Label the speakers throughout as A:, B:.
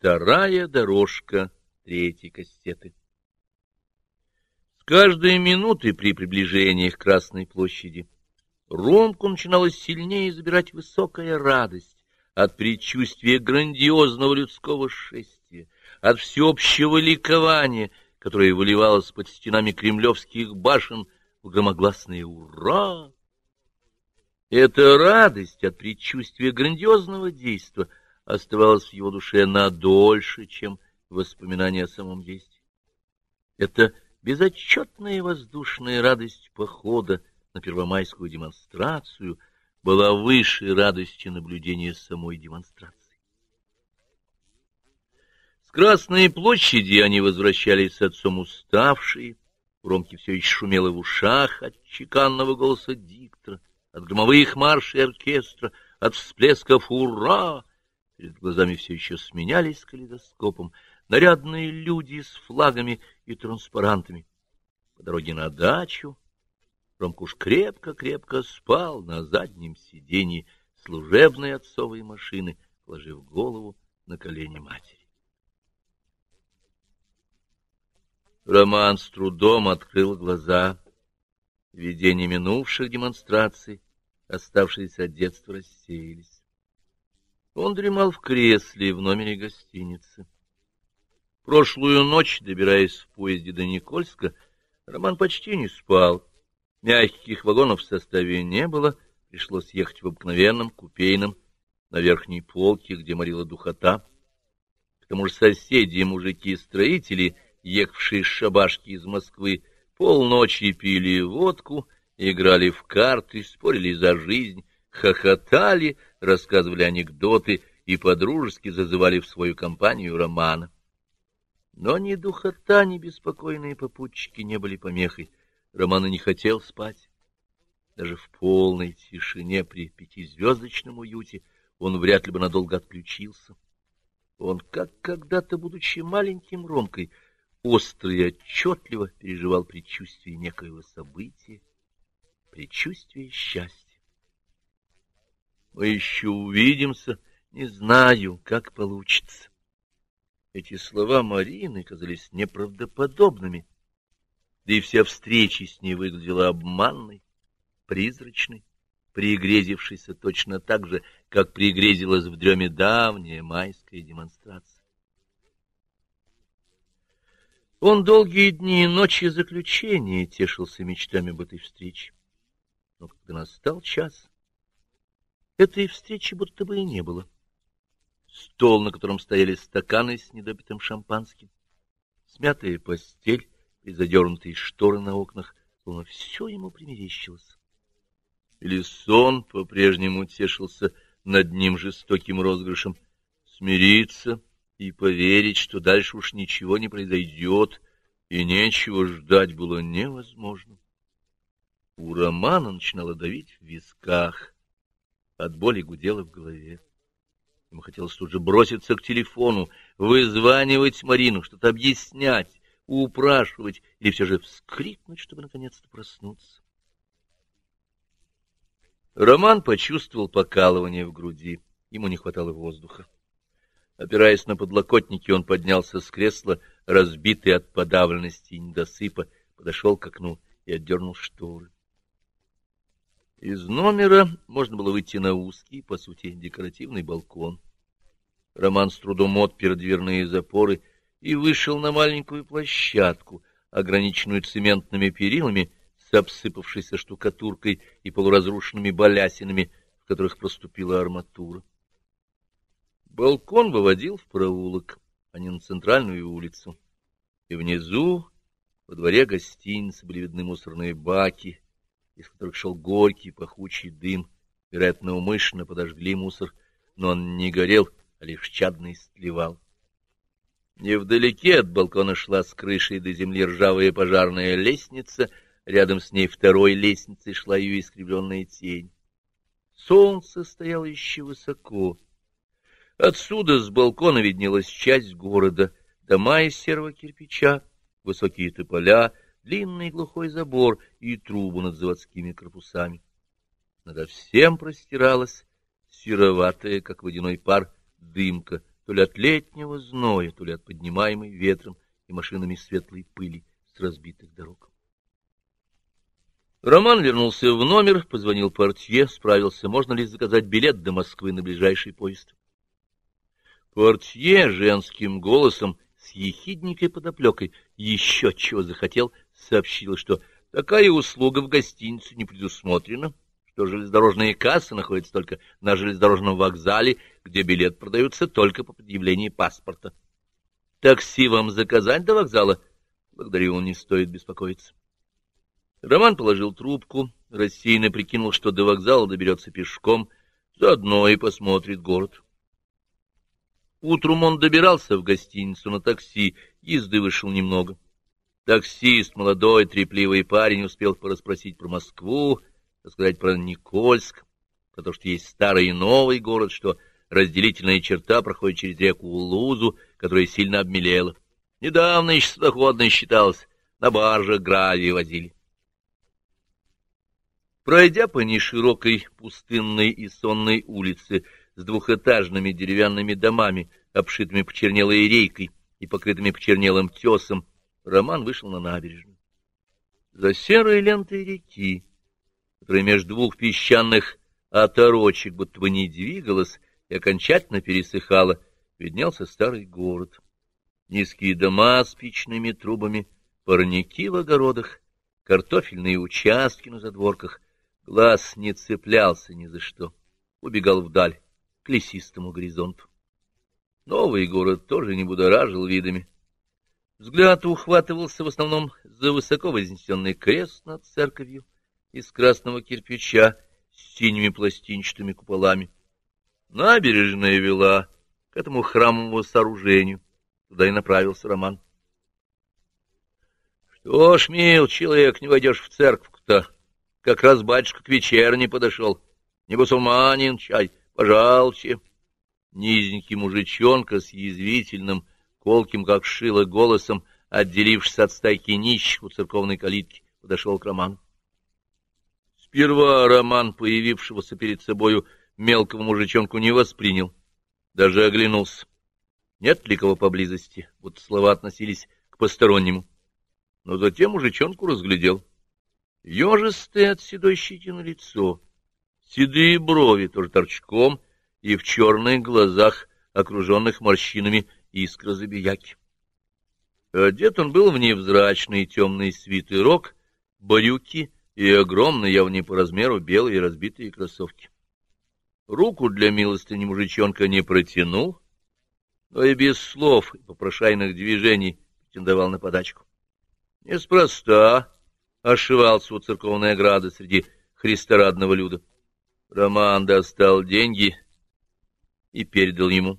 A: Вторая дорожка третьей кассеты. С каждой минуты при приближении к Красной площади Ромку начинала сильнее забирать высокая радость от предчувствия грандиозного людского шествия, от всеобщего ликования, которое выливалось под стенами кремлевских башен в громогласное «Ура!». Эта радость от предчувствия грандиозного действия оставалась в его душе надольше, чем воспоминания о самом действии. Это безотчетная воздушная радость похода на первомайскую демонстрацию была выше радости наблюдения самой демонстрации. С Красной площади они возвращались с отцом уставшие, в Ромке все еще шумело в ушах от чеканного голоса диктора, от громовых маршей оркестра, от всплесков «Ура!» Перед глазами все еще сменялись калейдоскопом нарядные люди с флагами и транспарантами. По дороге на дачу Ромка уж крепко-крепко спал на заднем сиденье служебной отцовой машины, положив голову на колени матери. Роман с трудом открыл глаза. Видения минувших демонстраций, оставшиеся от детства, рассеялись. Он дремал в кресле в номере гостиницы. Прошлую ночь, добираясь в поезде до Никольска, Роман почти не спал. Мягких вагонов в составе не было, пришлось ехать в обыкновенном купейном на верхней полке, где морила духота. К тому же соседи, мужики-строители — ехавшие с шабашки из Москвы, полночи пили водку, играли в карты, спорили за жизнь, хохотали, рассказывали анекдоты и подружески зазывали в свою компанию романа. Но ни духота, ни беспокойные попутчики не были помехой. Романа не хотел спать. Даже в полной тишине при пятизвездочном уюте он вряд ли бы надолго отключился. Он, как когда-то, будучи маленьким Ромкой, остро и отчетливо переживал предчувствие некоего события, предчувствие счастья. Мы еще увидимся, не знаю, как получится. Эти слова Марины казались неправдоподобными, да и вся встреча с ней выглядела обманной, призрачной, пригрезившейся точно так же, как пригрезилась в дреме давняя майская демонстрация. Он долгие дни и ночи заключения тешился мечтами об этой встрече. Но когда настал час, этой встречи будто бы и не было. Стол, на котором стояли стаканы с недопитым шампанским, смятая постель и задернутые шторы на окнах, словно все ему примерещилось. Или сон по-прежнему тешился над ним жестоким розыгрышем. Смириться — и поверить, что дальше уж ничего не произойдет, и нечего ждать было невозможно. У Романа начинало давить в висках, от боли гудело в голове. Ему хотелось тут же броситься к телефону, вызванивать Марину, что-то объяснять, упрашивать или все же вскрикнуть, чтобы наконец-то проснуться. Роман почувствовал покалывание в груди. Ему не хватало воздуха. Опираясь на подлокотники, он поднялся с кресла, разбитый от подавленности и недосыпа, подошел к окну и отдернул шторы. Из номера можно было выйти на узкий, по сути, декоративный балкон. Роман с трудом отпер дверные запоры и вышел на маленькую площадку, ограниченную цементными перилами с обсыпавшейся штукатуркой и полуразрушенными балясинами, в которых проступила арматура. Балкон выводил в проулок, а не на центральную улицу. И внизу, во дворе гостиницы, были видны мусорные баки, из которых шел горький пахучий дым. Вероятно, умышленно подожгли мусор, но он не горел, а лишь чадно истлевал. Невдалеке от балкона шла с крышей до земли ржавая пожарная лестница, рядом с ней второй лестницей шла ее искривленная тень. Солнце стояло еще высоко, Отсюда с балкона виднелась часть города, дома из серого кирпича, высокие тополя, длинный глухой забор и трубу над заводскими корпусами. Надо всем простиралась сероватая, как водяной пар, дымка, то ли от летнего зноя, то ли от поднимаемой ветром и машинами светлой пыли с разбитых дорог. Роман вернулся в номер, позвонил портье, справился, можно ли заказать билет до Москвы на ближайший поезд. Портье женским голосом с ехидненькой подоплекой еще чего захотел, сообщил, что такая услуга в гостинице не предусмотрена, что железнодорожные кассы находятся только на железнодорожном вокзале, где билет продаются только по предъявлении паспорта. Такси вам заказать до вокзала? Благодарю, не стоит беспокоиться. Роман положил трубку, рассеянно прикинул, что до вокзала доберется пешком, заодно и посмотрит город. Утром он добирался в гостиницу на такси, езды вышел немного. Таксист, молодой, трепливый парень, успел порасспросить про Москву, рассказать про Никольск, про то, что есть старый и новый город, что разделительная черта проходит через реку Лузу, которая сильно обмелела. Недавно еще судоходной считалось, на баржах гравий возили. Пройдя по неширокой пустынной и сонной улице с двухэтажными деревянными домами, обшитыми почернелой рейкой и покрытыми почернелым тесом, Роман вышел на набережную. За серой лентой реки, которая между двух песчаных оторочек будто бы не двигалась и окончательно пересыхала, виднелся старый город. Низкие дома с печными трубами, парники в огородах, картофельные участки на задворках — Глаз не цеплялся ни за что, убегал вдаль, к лесистому горизонту. Новый город тоже не будоражил видами. Взгляд ухватывался в основном за высоко вознесенный крест над церковью из красного кирпича с синими пластинчатыми куполами. Набережная вела к этому храмовому сооружению. Туда и направился Роман. — Что ж, мил человек, не войдешь в церковь-то, как раз батюшка к вечерне подошел. Не бусуманин, чай, пожалуйте. Низенький мужичонка с язвительным, колким, как шило, голосом, отделившись от стайки нищих у церковной калитки, подошел к Роману. Сперва Роман, появившегося перед собою мелкого мужичонку, не воспринял, даже оглянулся. Нет ли кого поблизости, вот слова относились к постороннему. Но затем мужичонку разглядел. Ёжистое от седой щетины лицо, седые брови тоже торчком и в черных глазах, окруженных морщинами, искра забияки. Одет он был в невзрачный темный свитый рог, брюки и огромные, явно по размеру, белые разбитые кроссовки. Руку для милостыни мужичонка не протянул, но и без слов и попрошайных движений претендовал на подачку. Неспроста ошивался у церковной ограды среди христорадного люда. Роман достал деньги и передал ему.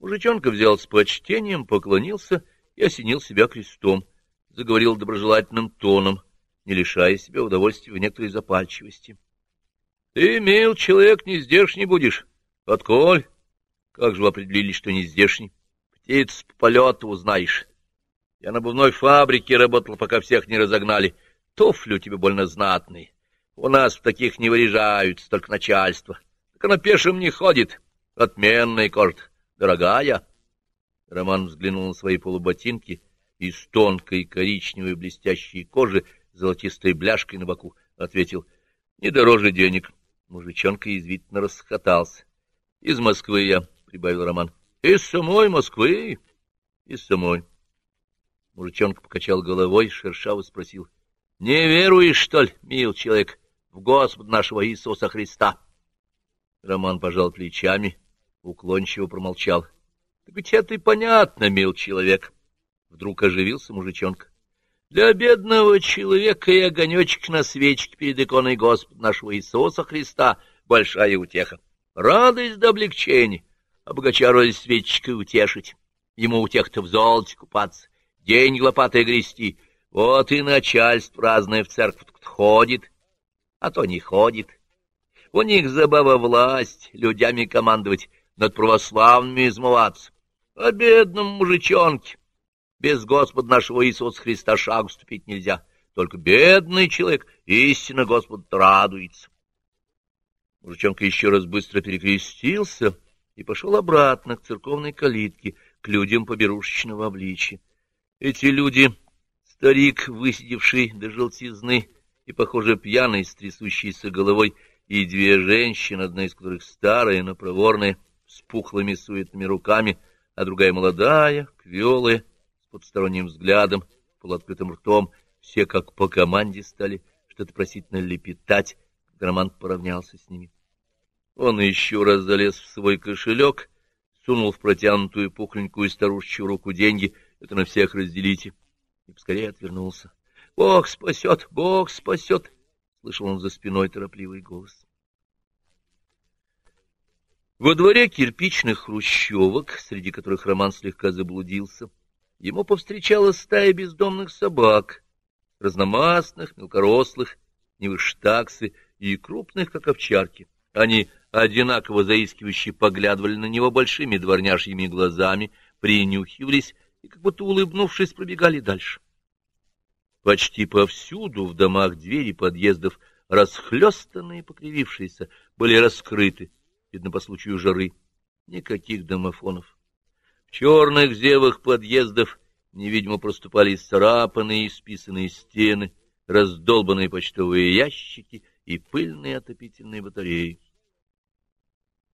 A: Мужичонка взял с почтением, поклонился и осенил себя крестом, заговорил доброжелательным тоном, не лишая себя удовольствия в некоторой запальчивости. — Ты, мил человек, не здешний будешь. Отколь? Как же вы определили, что не здешний? Птиц по полету узнаешь. Я на бувной фабрике работал, пока всех не разогнали. Туфли у тебя больно знатные. У нас в таких не выряжаются, только начальство. Так она пешим не ходит. Отменная кожа, дорогая. Роман взглянул на свои полуботинки из тонкой коричневой блестящей кожи золотистой бляшкой на боку. Ответил, не дороже денег. Мужичонка извительно расхотался. — Из Москвы я, — прибавил Роман. — Из самой Москвы? — Из самой. Мужичонка покачал головой, шершаво спросил. — Не веруешь, что ли, мил человек, в Господа нашего Иисуса Христа? Роман пожал плечами, уклончиво промолчал. — Так ведь это и понятно, мил человек. Вдруг оживился мужичонка. — Для бедного человека и огонечек на свечке перед иконой Господа нашего Иисуса Христа большая утеха. Радость до облегчения, а богача свечкой утешить. Ему утех-то в золоте купаться день лопатой грести. Вот и начальство разное в церковь ходит, а то не ходит. У них забава власть, людьми командовать, над православными измываться. А бедным мужичонке без Господа нашего Иисуса Христа шагу ступить нельзя. Только бедный человек истинно Господу радуется. Мужичонка еще раз быстро перекрестился и пошел обратно к церковной калитке, к людям поберушечного обличия. Эти люди, старик, высидевший до желтизны и, похоже, пьяный, с трясущейся головой, и две женщины, одна из которых старая, но проворная, с пухлыми суетными руками, а другая молодая, квелая, с подсторонним взглядом, полуоткрытым ртом, все как по команде стали что-то просительно лепетать, когда Роман поравнялся с ними. Он еще раз залез в свой кошелек, сунул в протянутую пухленькую старушечью руку деньги, это на всех разделите, и поскорее отвернулся. — Бог спасет, Бог спасет! — слышал он за спиной торопливый голос. Во дворе кирпичных хрущевок, среди которых Роман слегка заблудился, ему повстречала стая бездомных собак, разномастных, мелкорослых, не выше таксы и крупных, как овчарки. Они одинаково заискивающе поглядывали на него большими дворняжьими глазами, принюхивались и, как будто улыбнувшись, пробегали дальше. Почти повсюду в домах двери подъездов, расхлёстанные и покривившиеся, были раскрыты, видно по случаю жары. Никаких домофонов. В черных зевах подъездов невидимо проступали и списанные стены, раздолбанные почтовые ящики и пыльные отопительные батареи.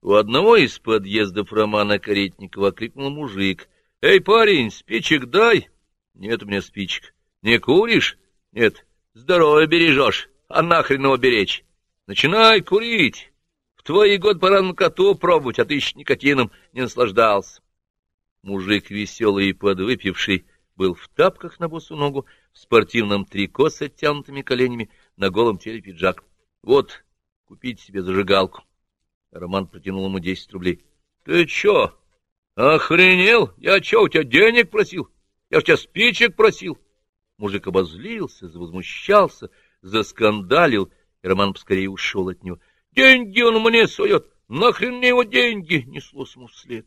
A: У одного из подъездов Романа Каретникова крикнул мужик. — Эй, парень, спичек дай! — Нет у меня спичек. Не куришь? Нет. Здоровье бережешь. А нахрен его беречь? Начинай курить. В твои год пора на коту пробовать, а ты еще никотином не наслаждался. Мужик веселый и подвыпивший был в тапках на босу ногу, в спортивном трико с оттянутыми коленями, на голом теле пиджак. Вот, купите себе зажигалку. Роман протянул ему десять рублей. — Ты чё, охренел? Я чё, у тебя денег просил? Я ж тебя спичек просил. Мужик обозлился, завозмущался, заскандалил, и Роман поскорее ушел от него. — Деньги он мне сует! Нахрен мне его деньги! — неслось ему вслед.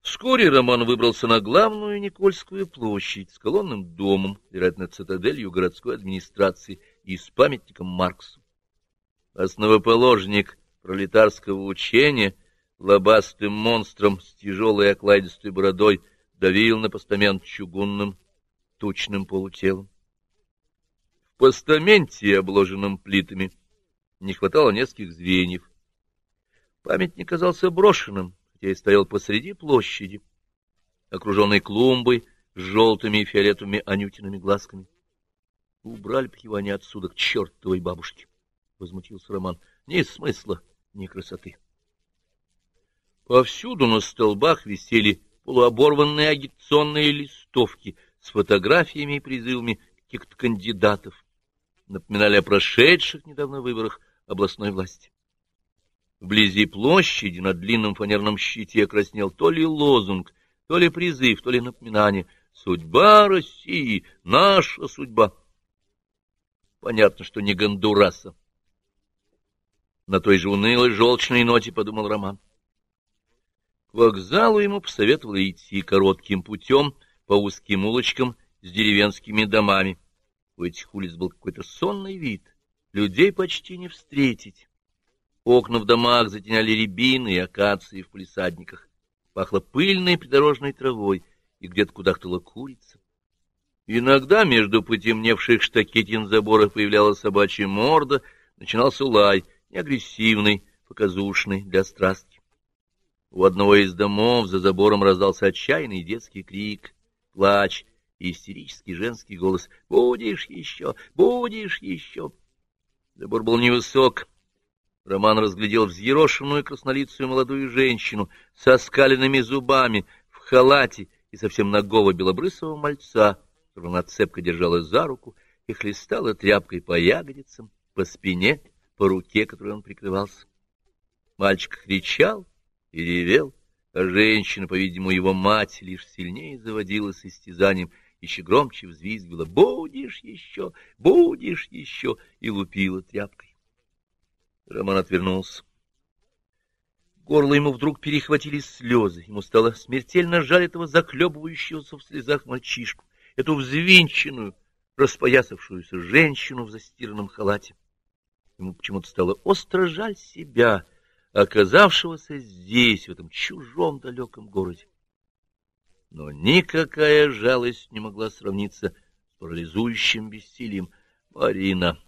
A: Вскоре Роман выбрался на главную Никольскую площадь с колонным домом, вероятно, цитаделью городской администрации и с памятником Марксу. Основоположник пролетарского учения, лобастым монстром с тяжелой окладистой бородой, давил на постамент чугунным тучным полутелом. В постаменте, обложенном плитами, не хватало нескольких звеньев. Памятник казался брошенным, хотя и стоял посреди площади, окруженный клумбой с желтыми и фиолетовыми анютиными глазками. Убрали б его они отсюда к чертовой бабушке, — возмутился Роман. — Ни смысла, ни красоты. Повсюду на столбах висели полуоборванные агитационные листовки — с фотографиями и призывами каких-то кандидатов, напоминали о прошедших недавно выборах областной власти. Вблизи площади на длинном фанерном щите краснел то ли лозунг, то ли призыв, то ли напоминание «Судьба России! Наша судьба!» Понятно, что не Гондураса. На той же унылой желчной ноте подумал Роман. К вокзалу ему посоветовали идти коротким путем — по узким улочкам с деревенскими домами. У этих улиц был какой-то сонный вид, людей почти не встретить. Окна в домах затеняли рябины и акации в палисадниках. Пахло пыльной придорожной травой, и где-то кудахтала курица. Иногда между потемневших штакетин забора появлялась собачья морда, начинался лай, не агрессивный, показушный, для страстки. У одного из домов за забором раздался отчаянный детский крик плач и истерический женский голос «Будешь еще! Будешь еще!» Забор был невысок. Роман разглядел взъерошенную краснолицую молодую женщину со скаленными зубами, в халате и совсем нагого белобрысого мальца, которого она цепко держала за руку и хлестала тряпкой по ягодицам, по спине, по руке, которой он прикрывался. Мальчик кричал и ревел, а женщина, по-видимому, его мать, лишь сильнее заводилась истязанием, еще громче взвизгивала «Будешь еще! Будешь еще!» и лупила тряпкой. Роман отвернулся. Горло ему вдруг перехватили слезы. Ему стало смертельно жаль этого захлебывающегося в слезах мальчишку, эту взвинченную, распоясавшуюся женщину в застиранном халате. Ему почему-то стало остро жаль себя, оказавшегося здесь, в этом чужом далеком городе. Но никакая жалость не могла сравниться с парализующим бессилием. Марина,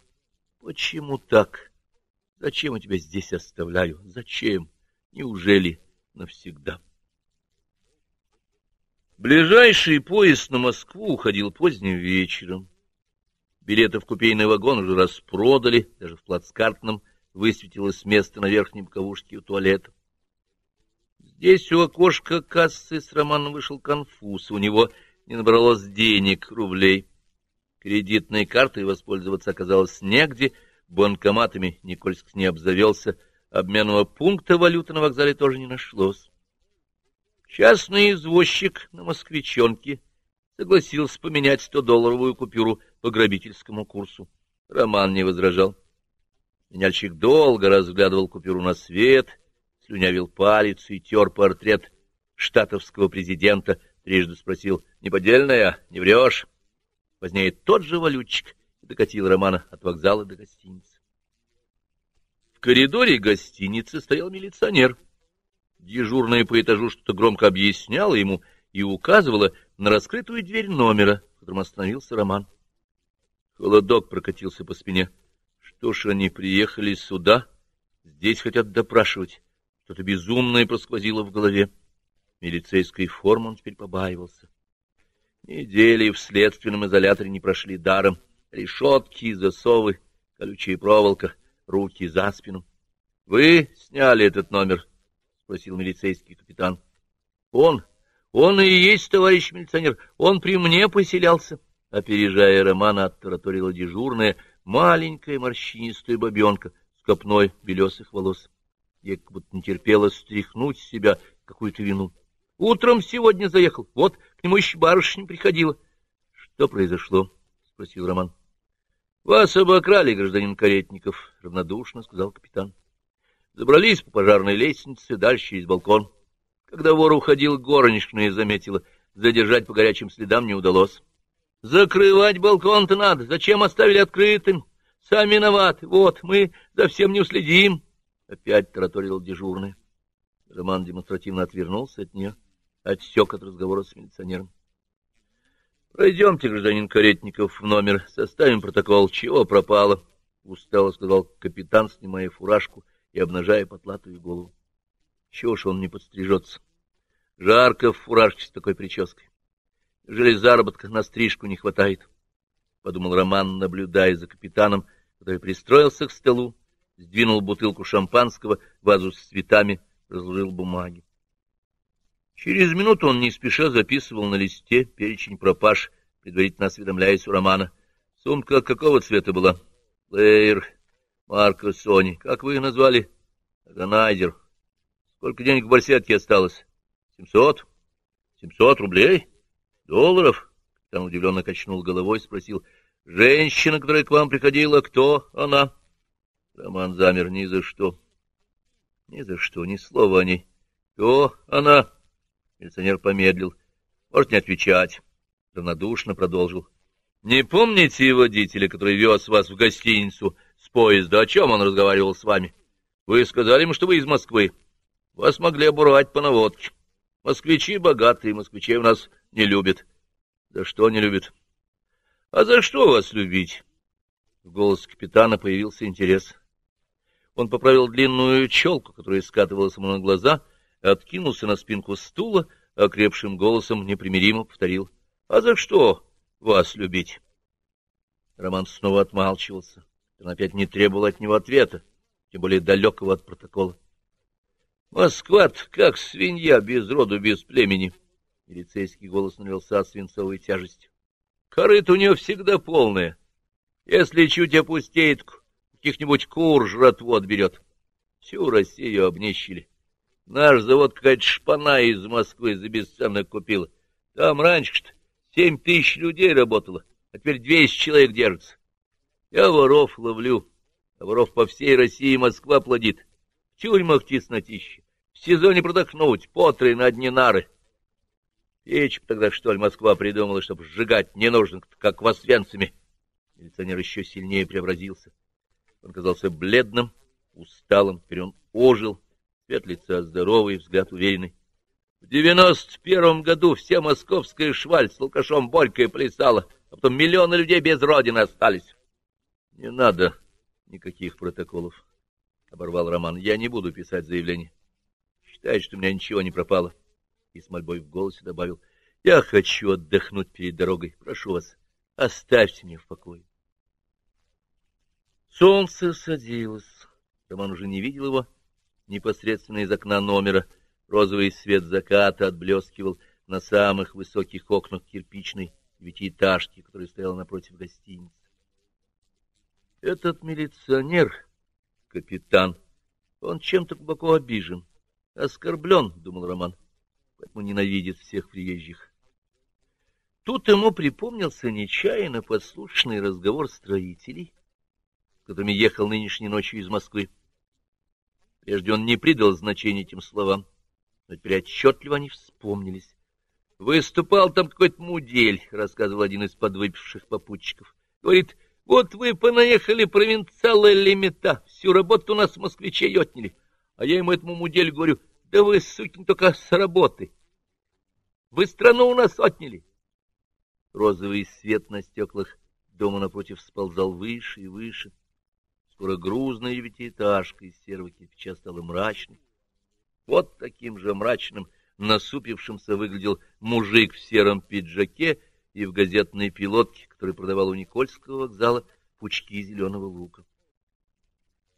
A: почему так? Зачем я тебя здесь оставляю? Зачем? Неужели навсегда? Ближайший поезд на Москву уходил поздним вечером. Билеты в купейный вагон уже распродали, даже в плацкартном высветилось место на верхней боковушке у туалета. Здесь у окошка кассы с Романом вышел конфуз, у него не набралось денег, рублей. Кредитной картой воспользоваться оказалось негде, банкоматами Никольск не обзавелся, обменного пункта валюты на вокзале тоже не нашлось. Частный извозчик на москвичонке согласился поменять сто-долларовую купюру по грабительскому курсу. Роман не возражал. Меняльщик долго разглядывал купюру на свет, слюнявил палец и тер портрет штатовского президента, трижды спросил, не поддельная, не врешь? Позднее тот же валютчик докатил Романа от вокзала до гостиницы. В коридоре гостиницы стоял милиционер. Дежурная по этажу что-то громко объясняла ему и указывала на раскрытую дверь номера, в котором остановился Роман. Холодок прокатился по спине. Что ж они приехали сюда? Здесь хотят допрашивать. Что-то безумное просквозило в голове. Милицейской формы он теперь побаивался. Недели в следственном изоляторе не прошли даром. Решетки, засовы, колючая проволока, руки за спину. — Вы сняли этот номер? — спросил милицейский капитан. — Он, он и есть товарищ милиционер, он при мне поселялся. Опережая Романа, оттараторила дежурная, маленькая морщинистая бабенка с копной белесых волос. Ей как будто не терпела стряхнуть с себя какую-то вину. Утром сегодня заехал, вот к нему еще барышня приходила. — Что произошло? — спросил Роман. — Вас обокрали, гражданин Каретников, — равнодушно сказал капитан. Забрались по пожарной лестнице, дальше через балкон. Когда вор уходил, горничная заметила. Задержать по горячим следам не удалось. — Закрывать балкон-то надо. Зачем оставили открытым? Сами виноваты. Вот, мы за всем не уследим. Опять тараторил дежурный. Роман демонстративно отвернулся от нее, отсек от разговора с милиционером. Пройдемте, гражданин Каретников, в номер, составим протокол. Чего пропало? — устало сказал капитан, снимая фуражку и обнажая потлатую голову. Чего ж он не подстрижется? Жарко в фуражке с такой прической. Жили заработка на стрижку не хватает, — подумал Роман, наблюдая за капитаном, который пристроился к столу, сдвинул бутылку шампанского, вазу с цветами, разложил бумаги. Через минуту он не спеша записывал на листе перечень пропаж, предварительно осведомляясь у Романа. Сумка какого цвета была? Плеер, марка Сони. Как вы ее назвали? Органайзер. Сколько денег в барсетке осталось? Семьсот? Семьсот рублей? Долларов? Там удивленно качнул головой, спросил. Женщина, которая к вам приходила, кто она? Роман замер ни за что. Ни за что, ни слова о ней. Кто она? Милиционер помедлил. Может, не отвечать. Равнодушно продолжил. Не помните водителя, который вез вас в гостиницу с поезда? О чем он разговаривал с вами? Вы сказали ему, что вы из Москвы. Вас могли обурвать по наводке. Москвичи богатые, москвичей у нас не любят. За что не любят? А за что вас любить? В голосе капитана появился интерес. Он поправил длинную челку, которая скатывалась ему на глаза, откинулся на спинку стула, окрепшим голосом непримиримо повторил. — А за что вас любить? Роман снова отмалчивался. Он опять не требовал от него ответа, тем более далекого от протокола. москва как свинья, без роду, без племени. Милицейский голос налился свинцовой тяжестью. Корыто у нее всегда полное. Если чуть опустеет, каких-нибудь кур жратву отберет. Всю Россию обнищили. Наш завод какая-то шпана из Москвы за бесценок купила. Там раньше-то семь тысяч людей работало, а теперь двести человек держится. Я воров ловлю, а воров по всей России Москва плодит. В тюрьмах теснотище, в сезоне продохнуть, потры на одни нары. Печку тогда, что ли, Москва придумала, чтобы сжигать ненужных, как восвенцами. Милиционер еще сильнее преобразился. Он казался бледным, усталым, теперь он ожил, Цвет лица здоровый, взгляд уверенный. В девяносто первом году вся московская шваль с алкашом Борькой плясала, а потом миллионы людей без родины остались. — Не надо никаких протоколов, — оборвал Роман. — Я не буду писать заявление. Считает, что у меня ничего не пропало. И с мольбой в голосе добавил. — Я хочу отдохнуть перед дорогой. Прошу вас, оставьте меня в покое. Солнце садилось. Роман уже не видел его непосредственно из окна номера, Розовый свет заката отблескивал на самых высоких окнах кирпичной девятиэтажки, которая стояла напротив гостиницы. Этот милиционер, капитан, он чем-то глубоко обижен, оскорблен, — думал Роман, — поэтому ненавидит всех приезжих. Тут ему припомнился нечаянно подслушанный разговор строителей, которыми ехал нынешней ночью из Москвы. Прежде он не придал значения этим словам но теперь отчетливо они вспомнились. Выступал там какой-то мудель, — рассказывал один из подвыпивших попутчиков. Говорит, вот вы понаехали провинциалы лимита, всю работу у нас москвичей отняли. А я ему этому муделю говорю, да вы, сукин, только с работы. Вы страну у нас отняли. Розовый свет на стеклах дома напротив сползал выше и выше. Скоро грузная девятиэтажка из серого кирпича стала мрачной. Вот таким же мрачным, насупившимся выглядел мужик в сером пиджаке и в газетной пилотке, который продавал у Никольского вокзала пучки зеленого лука.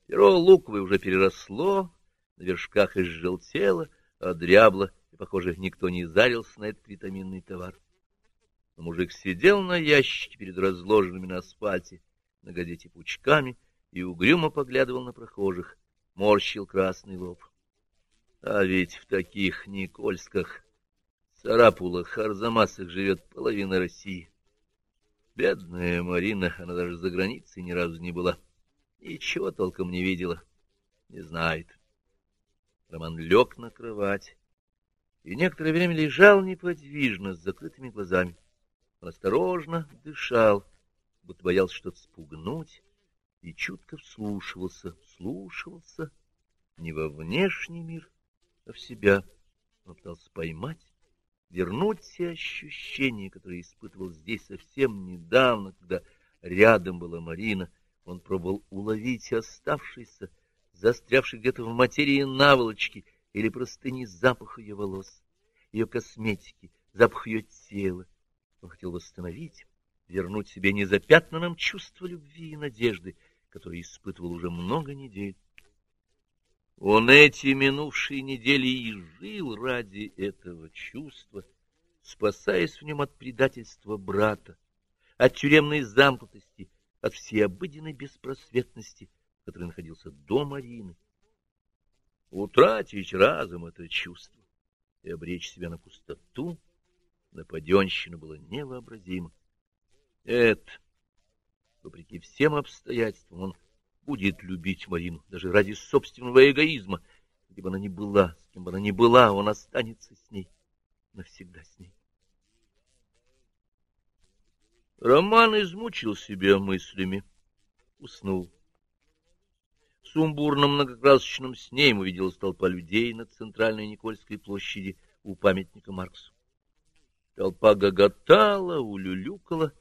A: Перо луковое уже переросло, на вершках изжелтело, одрябло, и, похоже, никто не зарился на этот витаминный товар. Но мужик сидел на ящике перед разложенными на асфальте на газете пучками и угрюмо поглядывал на прохожих, морщил красный лоб. А ведь в таких Никольсках, Сарапулах, Арзамасах живет половина России. Бедная Марина, она даже за границей ни разу не была. Ничего толком не видела, не знает. Роман лег на кровать и некоторое время лежал неподвижно, с закрытыми глазами. Он осторожно дышал, будто боялся что-то спугнуть, и чутко вслушивался, вслушивался не во внешний мир, а в себя. Он пытался поймать, вернуть те ощущения, которые испытывал здесь совсем недавно, когда рядом была Марина. Он пробовал уловить оставшийся, застрявший где-то в материи наволочки или простыни запах ее волос, ее косметики, запах ее тела. Он хотел восстановить, вернуть себе незапятнанным чувство любви и надежды, которое испытывал уже много недель. Он эти минувшие недели и жил ради этого чувства, спасаясь в нем от предательства брата, от тюремной замкнутости, от всей обыденной беспросветности, в которой находился дом Арины. Утратить разом это чувство и обречь себя на пустоту, на паденщину было невообразимо. Это, вопреки всем обстоятельствам, он будет любить Марину, даже ради собственного эгоизма. Где бы она ни была, с кем бы она ни была, он останется с ней, навсегда с ней. Роман измучил себя мыслями, уснул. В сумбурном многокрасочном сне ему виделась толпа людей на центральной Никольской площади у памятника Марксу. Толпа гоготала, улюлюкала,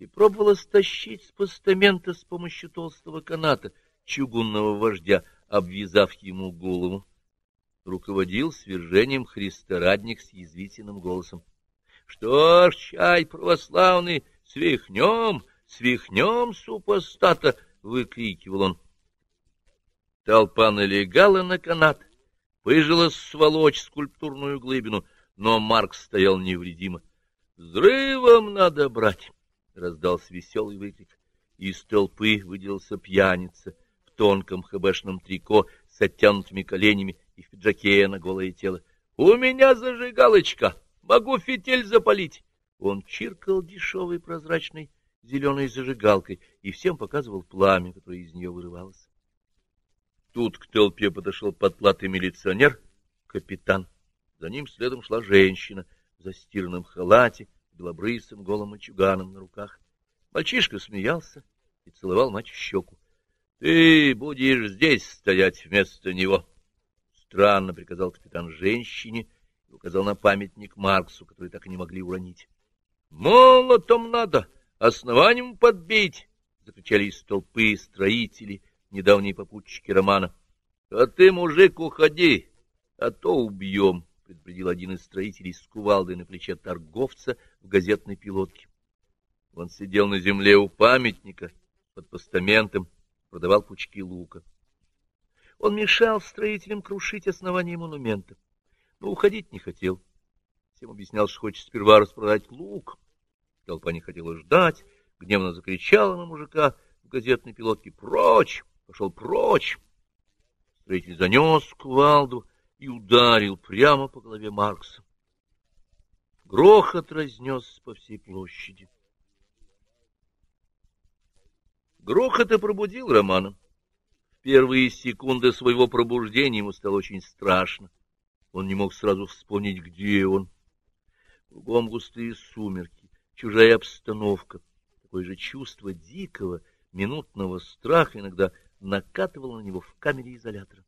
A: и пробовала стащить с постамента с помощью толстого каната чугунного вождя, обвязав ему голову. Руководил свержением христорадник с язвительным голосом. — Что ж, чай православный, свихнем, свихнем супостата! — выкрикивал он. Толпа налегала на канат, пыжила сволочь скульптурную глыбину, но Маркс стоял невредимо. — Взрывом надо брать! Раздался веселый выкрик. Из толпы выделился пьяница в тонком хэбэшном трико с оттянутыми коленями и в пиджаке на голое тело. — У меня зажигалочка! Могу фитиль запалить! Он чиркал дешевой прозрачной зеленой зажигалкой и всем показывал пламя, которое из нее вырывалось. Тут к толпе подошел подплатый милиционер, капитан. За ним следом шла женщина в застиранном халате, белобрысым голым мальчуганом на руках. Мальчишка смеялся и целовал мать в щеку. — Ты будешь здесь стоять вместо него. странно приказал капитан женщине и указал на памятник Марксу, который так и не могли уронить. — Молотом надо, основанием подбить! — закричали из толпы строители, недавние попутчики Романа. — А ты, мужик, уходи, а то убьем! — предупредил один из строителей с кувалдой на плече торговца в газетной пилотке. Он сидел на земле у памятника под постаментом, продавал пучки лука. Он мешал строителям крушить основание монумента, но уходить не хотел. Всем объяснял, что хочет сперва распродать лук. Толпа не хотела ждать, гневно закричала на мужика в газетной пилотке «Прочь! Пошел прочь!» Строитель занес кувалду и ударил прямо по голове Маркса. Грохот разнесся по всей площади. Грохот и пробудил Романа. В первые секунды своего пробуждения ему стало очень страшно. Он не мог сразу вспомнить, где он. Кругом густые сумерки, чужая обстановка, такое же чувство дикого, минутного страха иногда накатывало на него в камере изолятора.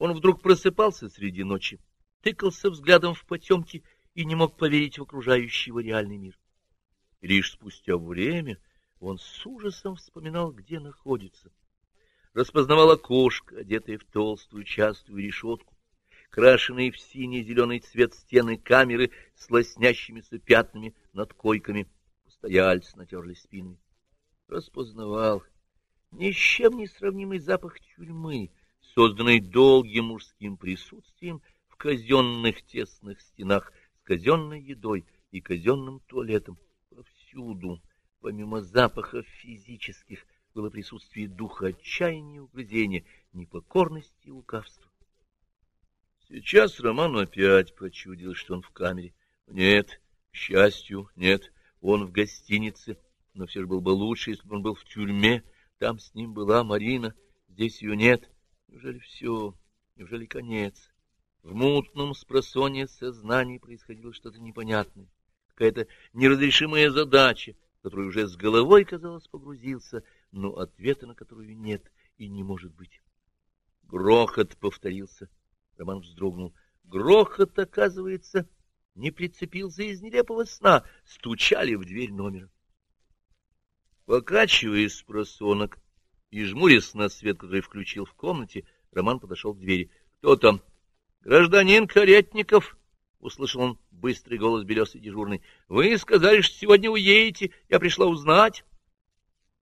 A: Он вдруг просыпался среди ночи, тыкался взглядом в потемки и не мог поверить в окружающий его реальный мир. И лишь спустя время он с ужасом вспоминал, где находится. Распознавал окошко, одетое в толстую частую решетку, крашеные в синий зеленый цвет стены камеры с лоснящимися пятнами над койками. Постояльцы натерли спинами. Распознавал ни с чем не сравнимый запах тюрьмы, созданный долгим мужским присутствием в казенных тесных стенах с казенной едой и казенным туалетом повсюду Помимо запахов физических, было присутствие духа отчаяния угрызения, непокорности и лукавства. Сейчас Роману опять почудилось, что он в камере. Нет, к счастью, нет, он в гостинице, но все же был бы лучше, если бы он был в тюрьме. Там с ним была Марина, здесь ее нет. Неужели все? Неужели конец? В мутном спросонье сознании происходило что-то непонятное, какая-то неразрешимая задача, который уже с головой, казалось, погрузился, но ответа на которую нет и не может быть. Грохот повторился. Роман вздрогнул. Грохот, оказывается, не прицепился из нелепого сна. Стучали в дверь номера. Покачиваясь с просонок и жмурясь на свет, который включил в комнате, Роман подошел к двери. — Кто там? — Гражданин Каретников, — услышал он быстрый голос белесый дежурный. — Вы сказали, что сегодня уедете. Я пришла узнать.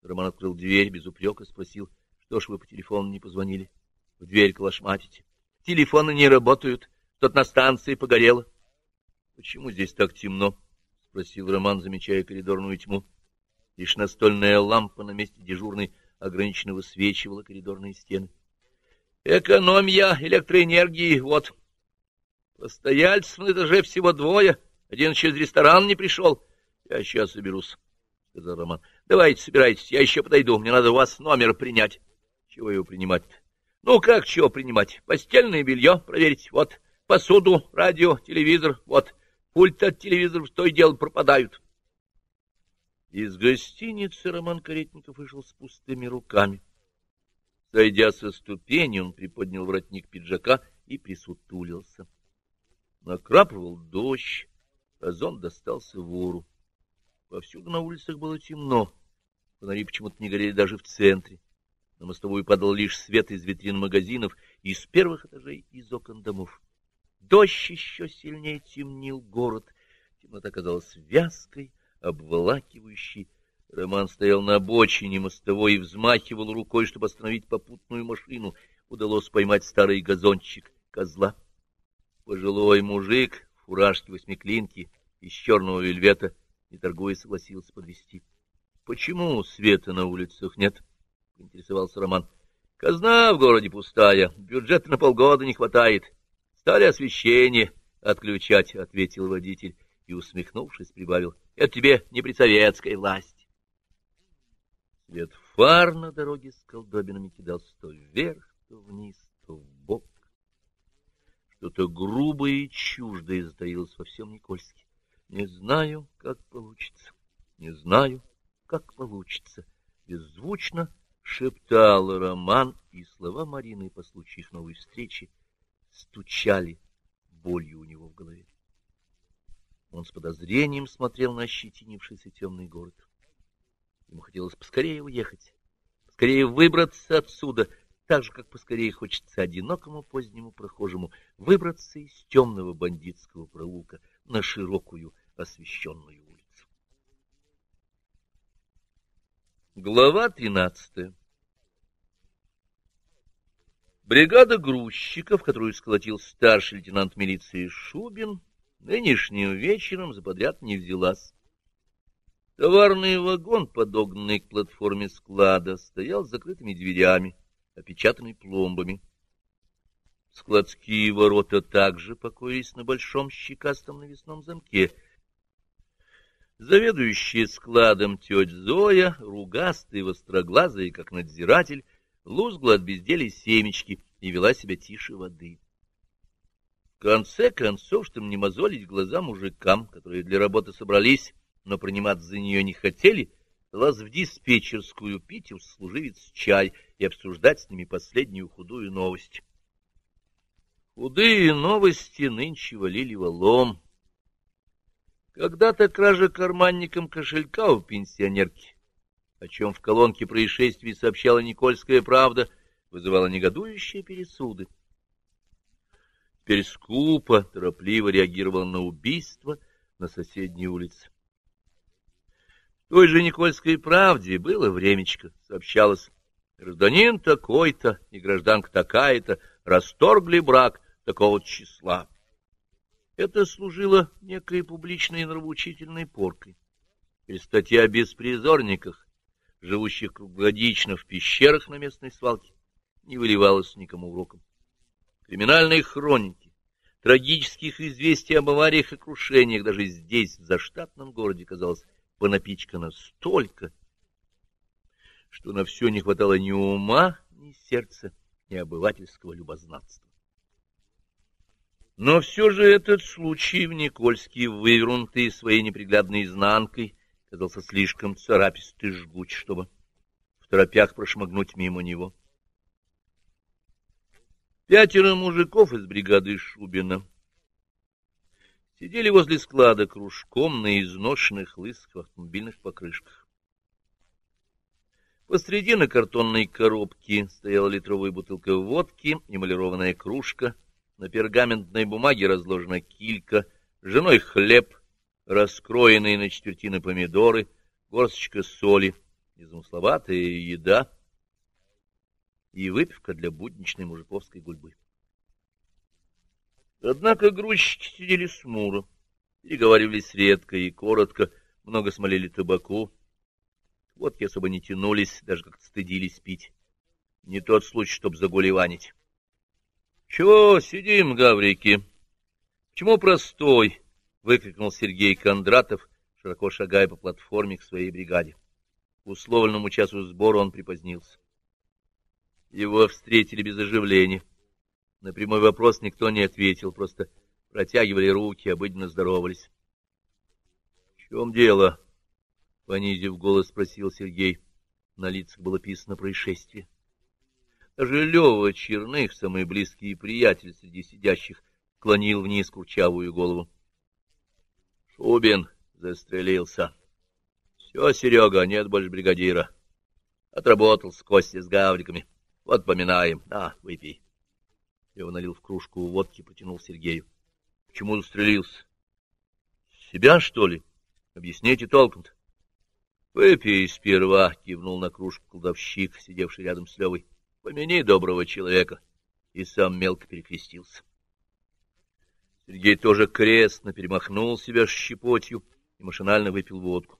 A: Роман открыл дверь без упрека, спросил, что ж вы по телефону не позвонили. В дверь калашматите. Телефоны не работают. Тут на станции погорело. — Почему здесь так темно? — спросил Роман, замечая коридорную тьму. Лишь настольная лампа на месте дежурной ограниченно высвечивала коридорные стены. — Экономия электроэнергии, вот, Постояльцев на этаже всего двое. Один через ресторан не пришел. — Я сейчас соберусь, — сказал Роман. — Давайте собирайтесь, я еще подойду. Мне надо у вас номер принять. — Чего его принимать-то? — Ну, как чего принимать? Постельное белье проверить. Вот, посуду, радио, телевизор. Вот, пульт от телевизора что и дело пропадают. Из гостиницы Роман Каретников вышел с пустыми руками. Сойдя со ступени, он приподнял воротник пиджака и присутулился. Накрапывал дождь, а зонт достался вору. Повсюду на улицах было темно, фонари почему-то не горели даже в центре. На мостовую падал лишь свет из витрин магазинов и из первых этажей из окон домов. Дождь еще сильнее темнил город. Темнота казалась вязкой, обволакивающей. Роман стоял на обочине мостовой и взмахивал рукой, чтобы остановить попутную машину. Удалось поймать старый газончик козла. Пожилой мужик в фуражке восьмиклинки из черного вельвета, не торгуя, согласился подвести. Почему света на улицах нет? — поинтересовался Роман. — Казна в городе пустая, бюджета на полгода не хватает. Стали освещение отключать, — ответил водитель и, усмехнувшись, прибавил. — Это тебе не при советской власти. Свет фар на дороге с колдобинами кидался то вверх, то вниз, то в бок. Что-то грубое и чуждое затаилось во всем Никольске. Не знаю, как получится. Не знаю, как получится. Беззвучно шептал Роман, и слова Марины по случаю их новой встречи стучали болью у него в голове. Он с подозрением смотрел на ощетинившийся темный город. Ему хотелось поскорее уехать, поскорее выбраться отсюда, так же, как поскорее хочется одинокому позднему прохожему выбраться из темного бандитского проулка на широкую освещенную улицу. Глава тринадцатая Бригада грузчиков, которую сколотил старший лейтенант милиции Шубин, нынешним вечером за подряд не взялась. Товарный вагон, подогнанный к платформе склада, стоял с закрытыми дверями, опечатанный пломбами. Складские ворота также покоились на большом щекастом навесном замке. Заведующая складом тетя Зоя, ругастая, востроглазая, как надзиратель, лузгла от безделия семечки и вела себя тише воды. В конце концов, чтобы не мозолить глаза мужикам, которые для работы собрались, но приниматься за нее не хотели, лаз в диспетчерскую пить у служивец чай и обсуждать с ними последнюю худую новость. Худые новости нынче валили валом. Когда-то кража карманником кошелька у пенсионерки о чем в колонке происшествий сообщала Никольская правда, вызывала негодующие пересуды. Теперь скупо, торопливо реагировал на убийство на соседней улице. В той же Никольской правде было времечко, сообщалось, гражданин такой-то и гражданка такая-то расторгли брак такого числа. Это служило некой публичной нравоучительной поркой. И статья о беспризорниках живущих круглогодично в пещерах на местной свалке, не выливалось никому уроком. Криминальные хроники, трагических известий об авариях и крушениях даже здесь, в заштатном городе, казалось, понапичкано столько, что на все не хватало ни ума, ни сердца, ни обывательского любознатства. Но все же этот случай в Никольске, вывернутый своей неприглядной изнанкой, казался слишком царапистый жгуч, чтобы в торопях прошмыгнуть мимо него. Пятеро мужиков из бригады Шубина. Сидели возле склада кружком на изношенных лысых автомобильных покрышках. Посреди на картонной коробке стояла литровая бутылка водки, эмалированная кружка, на пергаментной бумаге разложена килька, женой хлеб, раскроенные на четвертины помидоры, горсточка соли, незамысловатая еда и выпивка для будничной мужиковской гульбы. Однако грузчики сидели смуро, переговаривались редко и коротко, много смолили табаку. Водки особо не тянулись, даже как-то стыдились пить. Не тот случай, чтоб загулеванить. — Чего сидим, гаврики? Почему простой? — выкрикнул Сергей Кондратов, широко шагая по платформе к своей бригаде. К условленному часу сбора он припозднился. Его встретили без оживления. На прямой вопрос никто не ответил, просто протягивали руки, обыденно здоровались. — В чем дело? — понизив голос, спросил Сергей. На лицах было писано происшествие. Даже Лева Черных, самый близкий приятель среди сидящих, клонил вниз курчавую голову. Шубин застрелился. Все, Серега, нет больше бригадира. Отработал с Костей с гавриками. Вот поминаем. На, выпей. Его налил в кружку водки, протянул Сергею. Почему застрелился? Себя, что ли? Объясните толком-то. Выпей сперва, кивнул на кружку кладовщик, сидевший рядом с Левой. Помяни доброго человека. И сам мелко перекрестился. Сергей тоже крестно перемахнул себя щепотью и машинально выпил водку.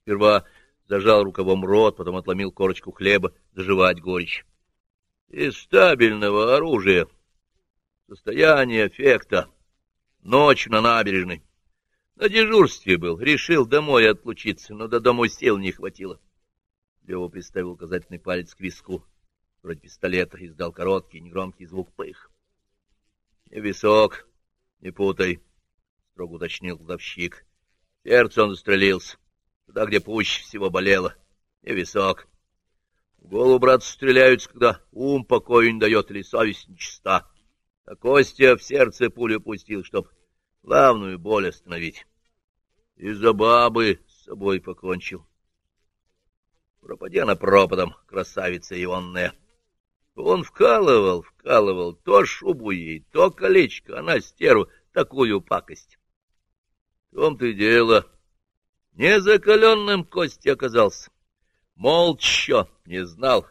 A: Сперва зажал рукавом рот, потом отломил корочку хлеба, заживать горечь. Из стабильного оружия, состояние эффекта, ночь на набережной. На дежурстве был, решил домой отлучиться, но до дома сил не хватило. Лева приставил указательный палец к виску, вроде пистолета, издал короткий, негромкий звук пых. — Не висок, — Не путай, — строго уточнил кладовщик. Сердце он застрелился, туда, где пуще всего болело. Не висок. Голову, брат, стреляются, когда ум покою не дает или совесть нечиста. А Костя в сердце пулю пустил, чтоб главную боль остановить. Из-за бабы с собой покончил. Пропади она пропадом, красавица Ионная. Он вкалывал, вкалывал то шубу ей, то колечко, она стеру такую пакость. В том-то и дело. Незакаленным Кости оказался. Молча, не знал.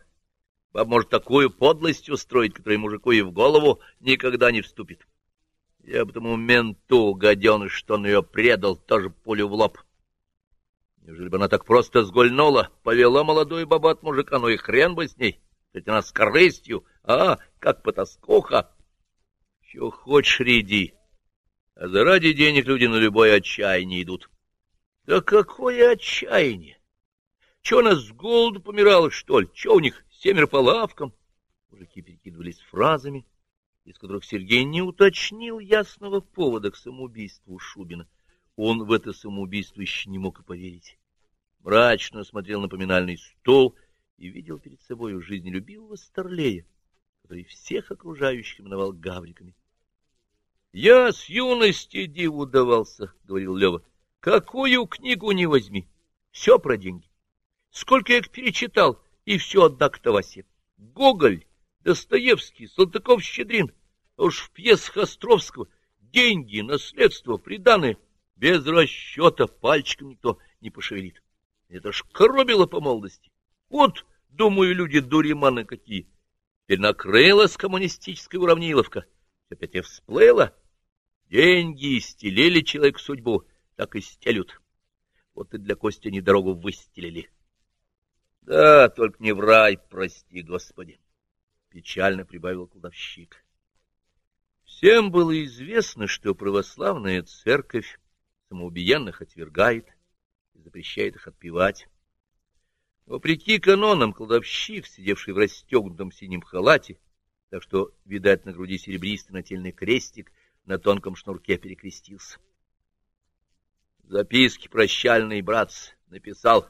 A: Баб может такую подлость устроить, которая мужику и в голову никогда не вступит. Я бы тому менту, гаденыш, что он ее предал, тоже пулю в лоб. Неужели бы она так просто сгольнула, повела молодую бабу от мужика, ну и хрен бы с ней, ведь она с корыстью, а, как потаскуха. Чего хочешь, ряди, а заради денег люди на любое отчаяние идут. Да какое отчаяние! Че она с голоду помирала, что ли? Че у них семеро по лавкам? Мужики перекидывались фразами, из которых Сергей не уточнил ясного повода к самоубийству Шубина. Он в это самоубийство еще не мог и поверить. Мрачно смотрел на поминальный стол и видел перед собой жизнелюбивого старлея, который всех окружающих именовал гавриками. — Я с юности диву давался, — говорил Лева. — Какую книгу не возьми, все про деньги. Сколько я их перечитал, и все однако-то Васе. Гоголь, Достоевский, Салтыков-Щедрин, а уж в пьесах Островского деньги, наследство, приданное, без расчета пальчиком никто не пошевелит. Это ж коробило по молодости. Вот, думаю, люди дуриманы какие. Теперь коммунистическая уравниловка. Опять и всплыла. Деньги стелили человек судьбу, так и стелют. Вот и для Кости они дорогу выстелили. Да, только не в рай, прости, Господи. Печально прибавил кладовщик. Всем было известно, что православная церковь самоубиенных отвергает и запрещает их отпевать. Вопреки канонам, кладовщик, сидевший в расстегнутом синем халате, так что, видать, на груди серебристый нательный крестик, на тонком шнурке перекрестился. Записки прощальный братц написал,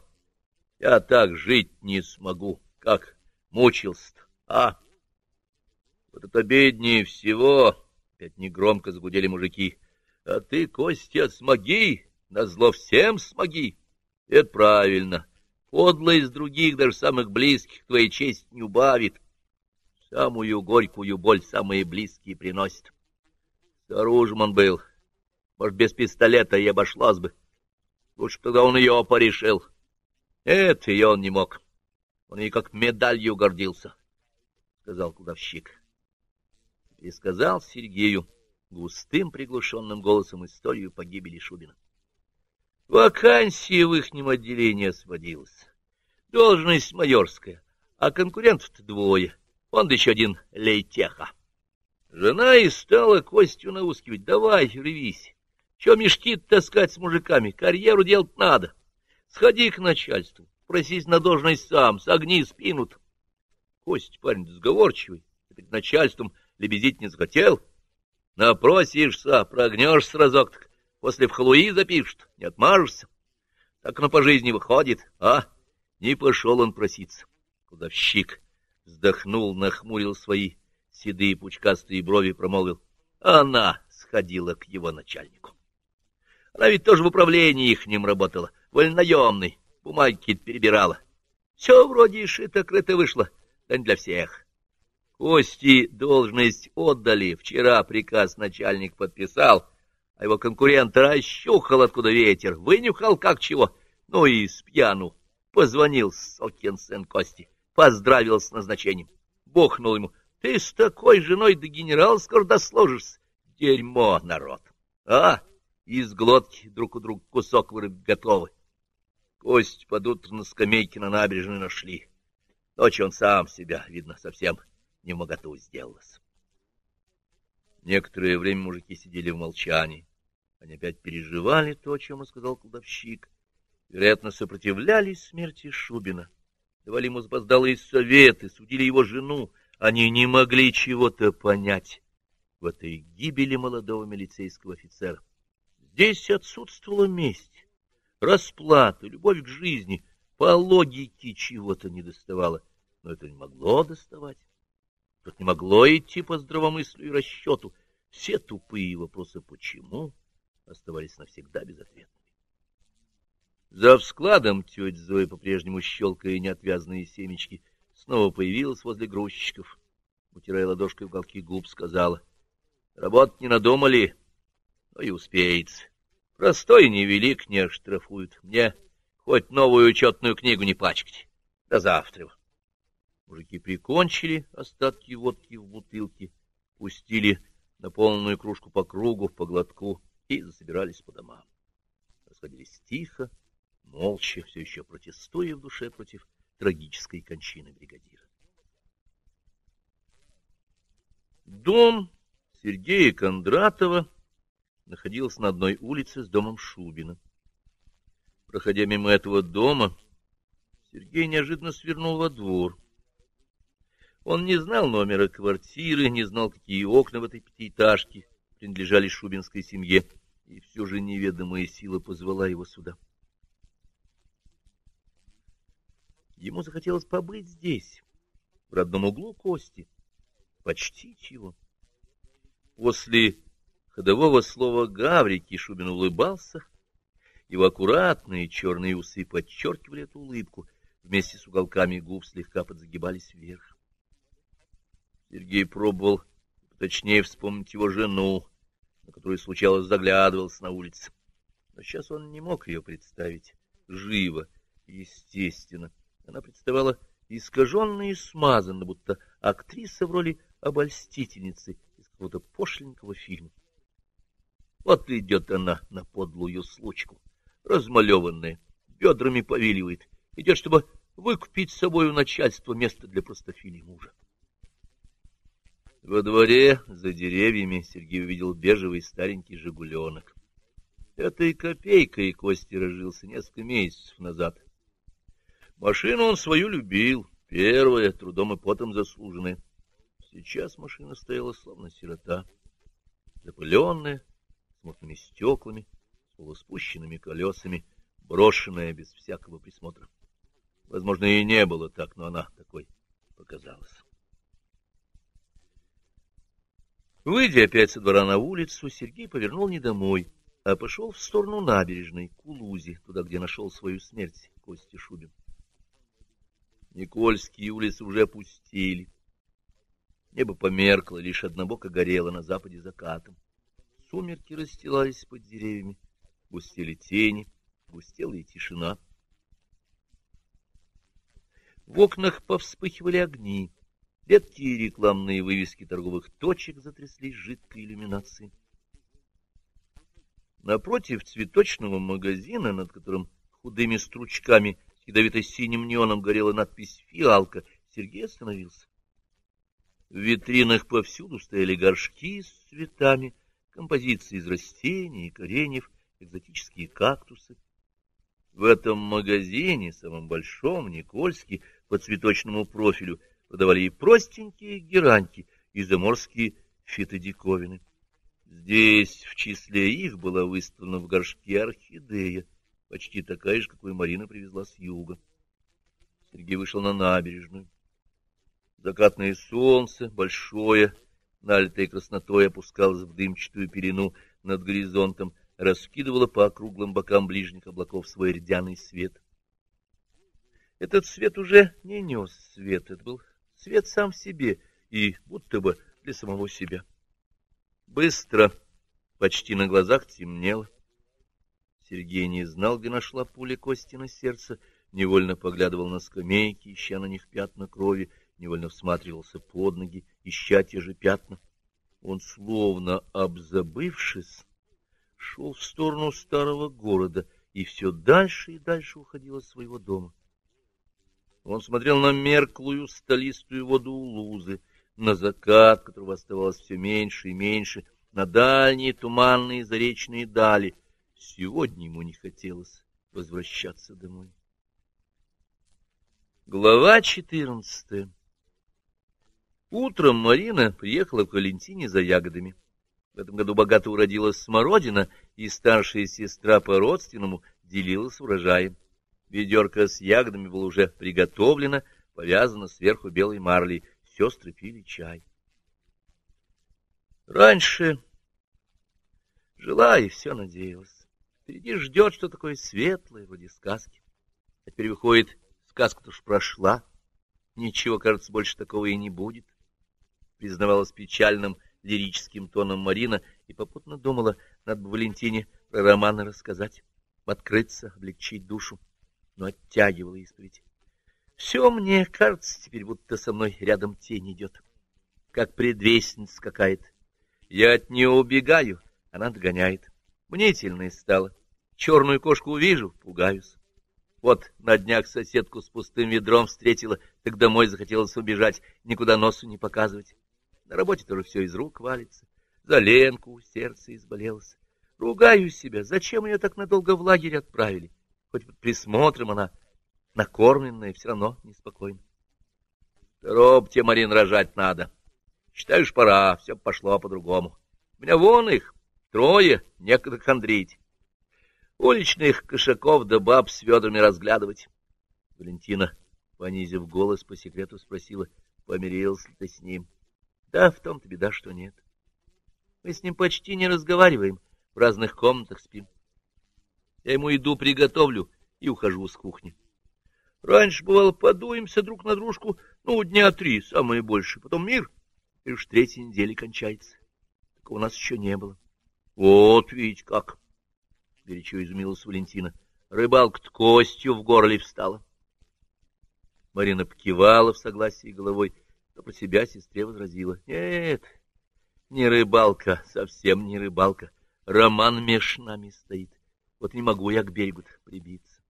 A: я так жить не смогу, как мучился-то, а? Вот это беднее всего, опять негромко загудели мужики, а ты, Костя, смоги, назло всем смоги. Это правильно, подло из других, даже самых близких, твоей честь не убавит. Самую горькую боль самые близкие приносят. С оружием он был. Может, без пистолета и обошлась бы. Лучше тогда он ее порешил. Это и он не мог. Он ей как медалью гордился, — сказал кладовщик. И сказал Сергею густым приглушенным голосом историю погибели Шубина. Вакансия в ихнем отделении освободилась. Должность майорская, а конкурентов-то двое. Он да еще один лейтеха. Жена и стала Костю наускивать. Давай, ревись. Че мешки таскать с мужиками? Карьеру делать надо. Сходи к начальству, просись на должность сам, согни спину -то. Кость парень сговорчивый, перед начальством лебезить не захотел. Напросишься, прогнешься разок, так после в халуи запишут, не отмажешься. Так оно по жизни выходит, а? Не пошел он проситься. Кладовщик вздохнул, нахмурил свои седые пучкастые брови, промолвил. Она сходила к его начальнику. Она ведь тоже в управлении их ним работала, вольнаемный, бумаги перебирала. Все вроде шито-крыто вышло, да не для всех. Кости должность отдали, вчера приказ начальник подписал, а его конкурент расщухал, откуда ветер, вынюхал как чего, ну и с пьяну позвонил сокин сын Кости, поздравил с назначением, бухнул ему, ты с такой женой до генерала скоро досложишься, дерьмо, народ, а? Из глотки друг у друга кусок вырубить готовы. Кость под утро на скамейке на набережной нашли. Ночью он сам себя, видно, совсем не моготу сделалось. Некоторое время мужики сидели в молчании. Они опять переживали то, о чем сказал кладовщик. Вероятно, сопротивлялись смерти Шубина. Давали ему запоздалые советы, судили его жену. Они не могли чего-то понять в этой гибели молодого милицейского офицера. Здесь отсутствовала месть, расплата, любовь к жизни. По логике чего-то недоставало. но это не могло доставать. Тут не могло идти по здравомыслию и расчету. Все тупые вопросы «почему» оставались навсегда без ответа. За складом тетя Зоя, по-прежнему щелкая неотвязные семечки, снова появилась возле грузчиков. Утирая ладошкой уголки губ, сказала, — Работать не надумали, но и успеется. Простой невелик не оштрафуют. Мне хоть новую учетную книгу не пачкать. До завтра. Мужики прикончили остатки водки в бутылке, пустили на полную кружку по кругу, по глотку и засобирались по домам. Расходились тихо, молча, все еще протестуя в душе против трагической кончины бригадира. Дом Сергея Кондратова находился на одной улице с домом Шубина. Проходя мимо этого дома, Сергей неожиданно свернул во двор. Он не знал номера квартиры, не знал, какие окна в этой пятиэтажке принадлежали шубинской семье, и все же неведомая сила позвала его сюда. Ему захотелось побыть здесь, в родном углу Кости, почтить его. После ходового слова «гаврики» Шубин улыбался. Его аккуратные черные усы подчеркивали эту улыбку, вместе с уголками губ слегка подзагибались вверх. Сергей пробовал точнее вспомнить его жену, на которую случалось заглядывался на улице. Но сейчас он не мог ее представить живо, естественно. Она представала искаженно и смазанно, будто актриса в роли обольстительницы из какого-то пошленького фильма. Вот идет она на подлую случку, размалеванная, бедрами повиливает, идет, чтобы выкупить с собой у начальства место для простофилии мужа. Во дворе, за деревьями, Сергей увидел бежевый старенький «Жигуленок». Этой копейкой Кости разжился несколько месяцев назад. Машину он свою любил, первая, трудом и потом заслуженная. Сейчас машина стояла словно сирота, запыленная, с мутными стеклами, с полуспущенными колесами, брошенная без всякого присмотра. Возможно, и не было так, но она такой показалась. Выйдя опять со двора на улицу, Сергей повернул не домой, а пошел в сторону набережной, к Улузе, туда, где нашел свою смерть Костя Шубин. Никольские улицы уже опустили. Небо померкло, лишь однобоко горело на западе закатом. Сумерки расстилались под деревьями, густели тени, густела и тишина. В окнах повспыхивали огни, редкие рекламные вывески торговых точек затряслись жидкой иллюминацией. Напротив цветочного магазина, над которым худыми стручками с ядовито-синим неоном горела надпись «Фиалка», Сергей остановился. В витринах повсюду стояли горшки с цветами, композиции из растений и кореньев, экзотические кактусы. В этом магазине, самом большом, Никольске, по цветочному профилю, продавали и простенькие гераньки, и заморские фитодиковины. Здесь в числе их была выставлена в горшке орхидея, почти такая же, какую Марина привезла с юга. Сергей вышел на набережную. Закатное солнце, большое, налитая краснотой, опускалась в дымчатую пелену над горизонтом, раскидывала по округлым бокам ближних облаков свой рдяный свет. Этот свет уже не нес свет, это был свет сам в себе и будто бы для самого себя. Быстро, почти на глазах темнело. Сергей не знал, где нашла пуля кости на сердце, невольно поглядывал на скамейки, ища на них пятна крови, невольно всматривался под ноги, ища те же пятна. Он, словно обзабывшись, шел в сторону старого города и все дальше и дальше уходил от своего дома. Он смотрел на мерклую столистую воду Лузы, на закат, которого оставалось все меньше и меньше, на дальние туманные заречные дали. Сегодня ему не хотелось возвращаться домой. Глава четырнадцатая Утром Марина приехала к Валентине за ягодами. В этом году богато уродилась смородина, и старшая сестра по-родственному делилась урожаем. Ведерко с ягодами было уже приготовлено, повязана сверху белой марлей. Сестры пили чай. Раньше жила и все надеялась. Впереди ждет что такое светлое, вроде сказки. А теперь выходит, сказка-то уж прошла. Ничего, кажется, больше такого и не будет. Признавалась печальным лирическим тоном Марина и попутно думала, надо бы Валентине про романы рассказать, открыться, облегчить душу, но оттягивала исповедь. Все мне кажется теперь, будто со мной рядом тень идет, как предвестница какая-то. Я от нее убегаю, она догоняет. Мнительная стала. Черную кошку увижу, пугаюсь. Вот на днях соседку с пустым ведром встретила, так домой захотелось убежать, никуда носу не показывать. На работе тоже все из рук валится. За Ленку сердце изболелось. Ругаю себя, зачем ее так надолго в лагерь отправили? Хоть под присмотром она накормленная, все равно неспокойна. Тебе, Марин, рожать надо. Считаешь, пора, все пошло по-другому. У меня вон их, трое, некогда хандрить. Уличных кошаков да баб с ведрами разглядывать. Валентина, понизив голос, по секрету спросила, помирился ты с ним. Да, в том-то беда, что нет. Мы с ним почти не разговариваем, в разных комнатах спим. Я ему еду приготовлю и ухожу с кухни. Раньше, бывало, подуемся друг на дружку, ну, дня три, самое больше, потом мир, и уж третьей недели кончается. Такого у нас еще не было. Вот видите как! — горячо изумилась Валентина. Рыбалка-то костью в горле встала. Марина покивала в согласии головой, но про себя сестре возразила. — Нет, не рыбалка, совсем не рыбалка. Роман меж нами стоит. Вот не могу я к берегу прибиться.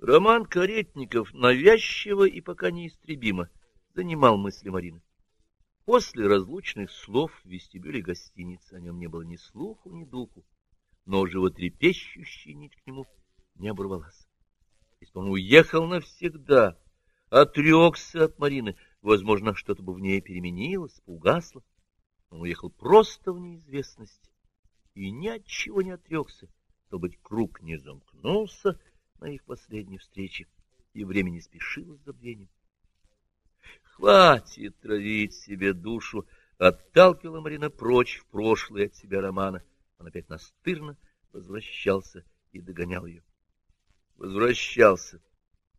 A: Роман Каретников навязчиво и пока неистребимо занимал мысли Марины. После разлучных слов в вестибюле гостиницы о нем не было ни слуху, ни духу, но животрепещущая нить к нему не оборвалась. Если он уехал навсегда, отрекся от Марины, возможно, что-то бы в ней переменилось, угасло. Он уехал просто в неизвестность и ни от чего не отрекся, то быть круг не замкнулся, на их последней встрече, и время не спешило с забвением. Хватит травить себе душу, отталкивала Марина прочь в прошлое от себя романа. Он опять настырно возвращался и догонял ее. Возвращался,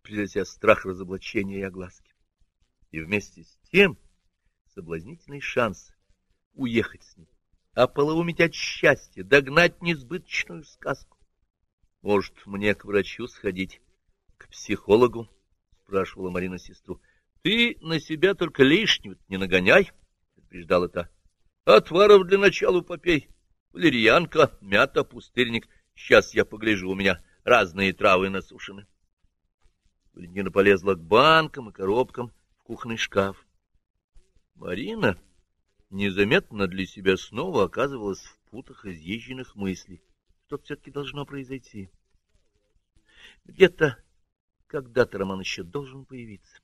A: придя страх разоблачения и огласки. И вместе с тем соблазнительный шанс уехать с ним, ополоумить от счастья, догнать несбыточную сказку. Может, мне к врачу сходить, к психологу? — спрашивала Марина сестру. — Ты на себя только лишнего не нагоняй, — предупреждала та. — Отваров для начала попей. Валерьянка, мята, пустырник. Сейчас я погляжу, у меня разные травы насушены. Валентина полезла к банкам и коробкам в кухонный шкаф. Марина незаметно для себя снова оказывалась в путах изъезженных мыслей что все-таки должно произойти. Где-то, когда-то роман еще должен появиться.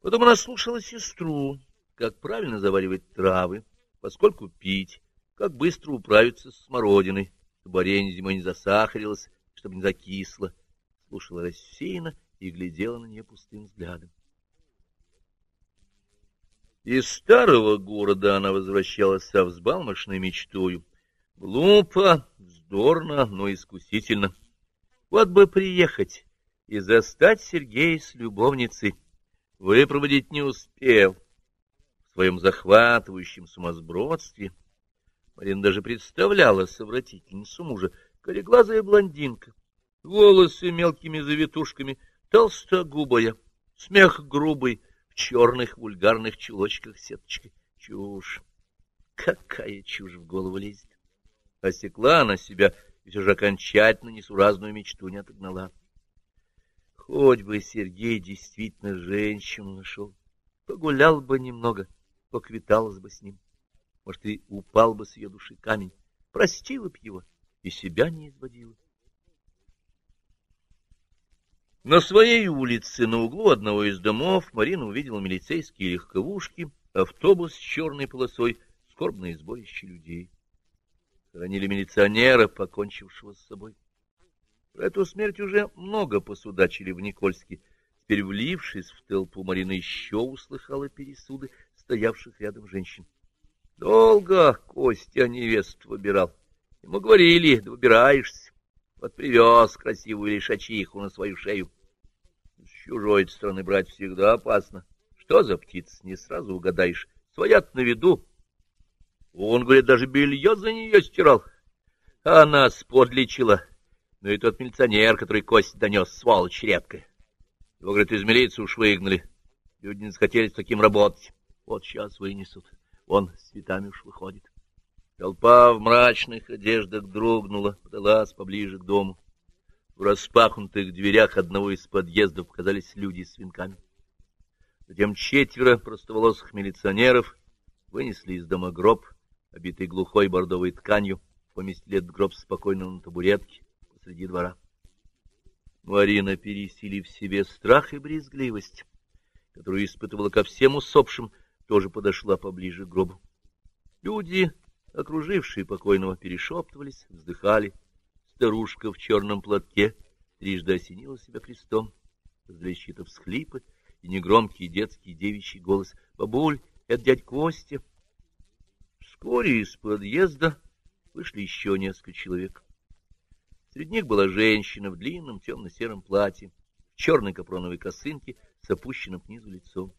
A: Потом она слушала сестру, как правильно заваривать травы, поскольку пить, как быстро управиться с смородиной, чтобы варенье зимой не засахарилось, чтобы не закисло. Слушала рассеянно и глядела на нее пустым взглядом. Из старого города она возвращалась со взбалмошной мечтою Глупо, вздорно, но искусительно. Вот бы приехать и застать Сергея с любовницей. Выпроводить не успел. В своем захватывающем сумасбродстве Марина даже представляла совратительницу мужа, кореглазая блондинка, волосы мелкими завитушками, толстогубая, смех грубый, в черных вульгарных чулочках сеточкой. Чушь! Какая чушь в голову лезет! осекла она себя и все же окончательно несуразную мечту не отогнала. Хоть бы Сергей действительно женщину нашел, погулял бы немного, поквиталась бы с ним. Может, и упал бы с ее души камень, простила б его и себя не изводила. На своей улице, на углу одного из домов, Марина увидела милицейские легковушки, автобус с черной полосой, скорбное сборище людей. Хоронили милиционера, покончившего с собой. Про эту смерть уже много посудачили в Никольске. Теперь, влившись в толпу, Марина еще услыхала пересуды стоявших рядом женщин. Долго Костя невест выбирал. Ему говорили, да выбираешься. Вот привез красивую лишачиху на свою шею. Чужой стороны брать всегда опасно. Что за птица, не сразу угадаешь. Своят на виду. Он, говорит, даже белье за нее стирал. А нас подлечила. Ну и тот милиционер, который кость донес, сволочь редкая. Его, говорит, из милиции уж выгнали. Люди не захотели с таким работать. Вот сейчас вынесут. Он с цветами уж выходит. Толпа в мрачных одеждах дрогнула, подалась поближе к дому. В распахнутых дверях одного из подъездов показались люди с венками. Затем четверо простоволосых милиционеров вынесли из дома гроб, обитый глухой бордовой тканью, поместили этот гроб спокойно на табуретке посреди двора. Марина, пересилив в себе страх и брезгливость, которую испытывала ко всем усопшим, тоже подошла поближе к гробу. Люди, окружившие покойного, перешептывались, вздыхали. Старушка в черном платке трижды осенила себя крестом, раздались чьи-то всхлипы и негромкий детский девичий голос «Бабуль, это дядь Костя!» Вскоре из подъезда вышли еще несколько человек. Среди них была женщина в длинном темно-сером платье, в черной капроновой косынке с опущенным к низу лицом.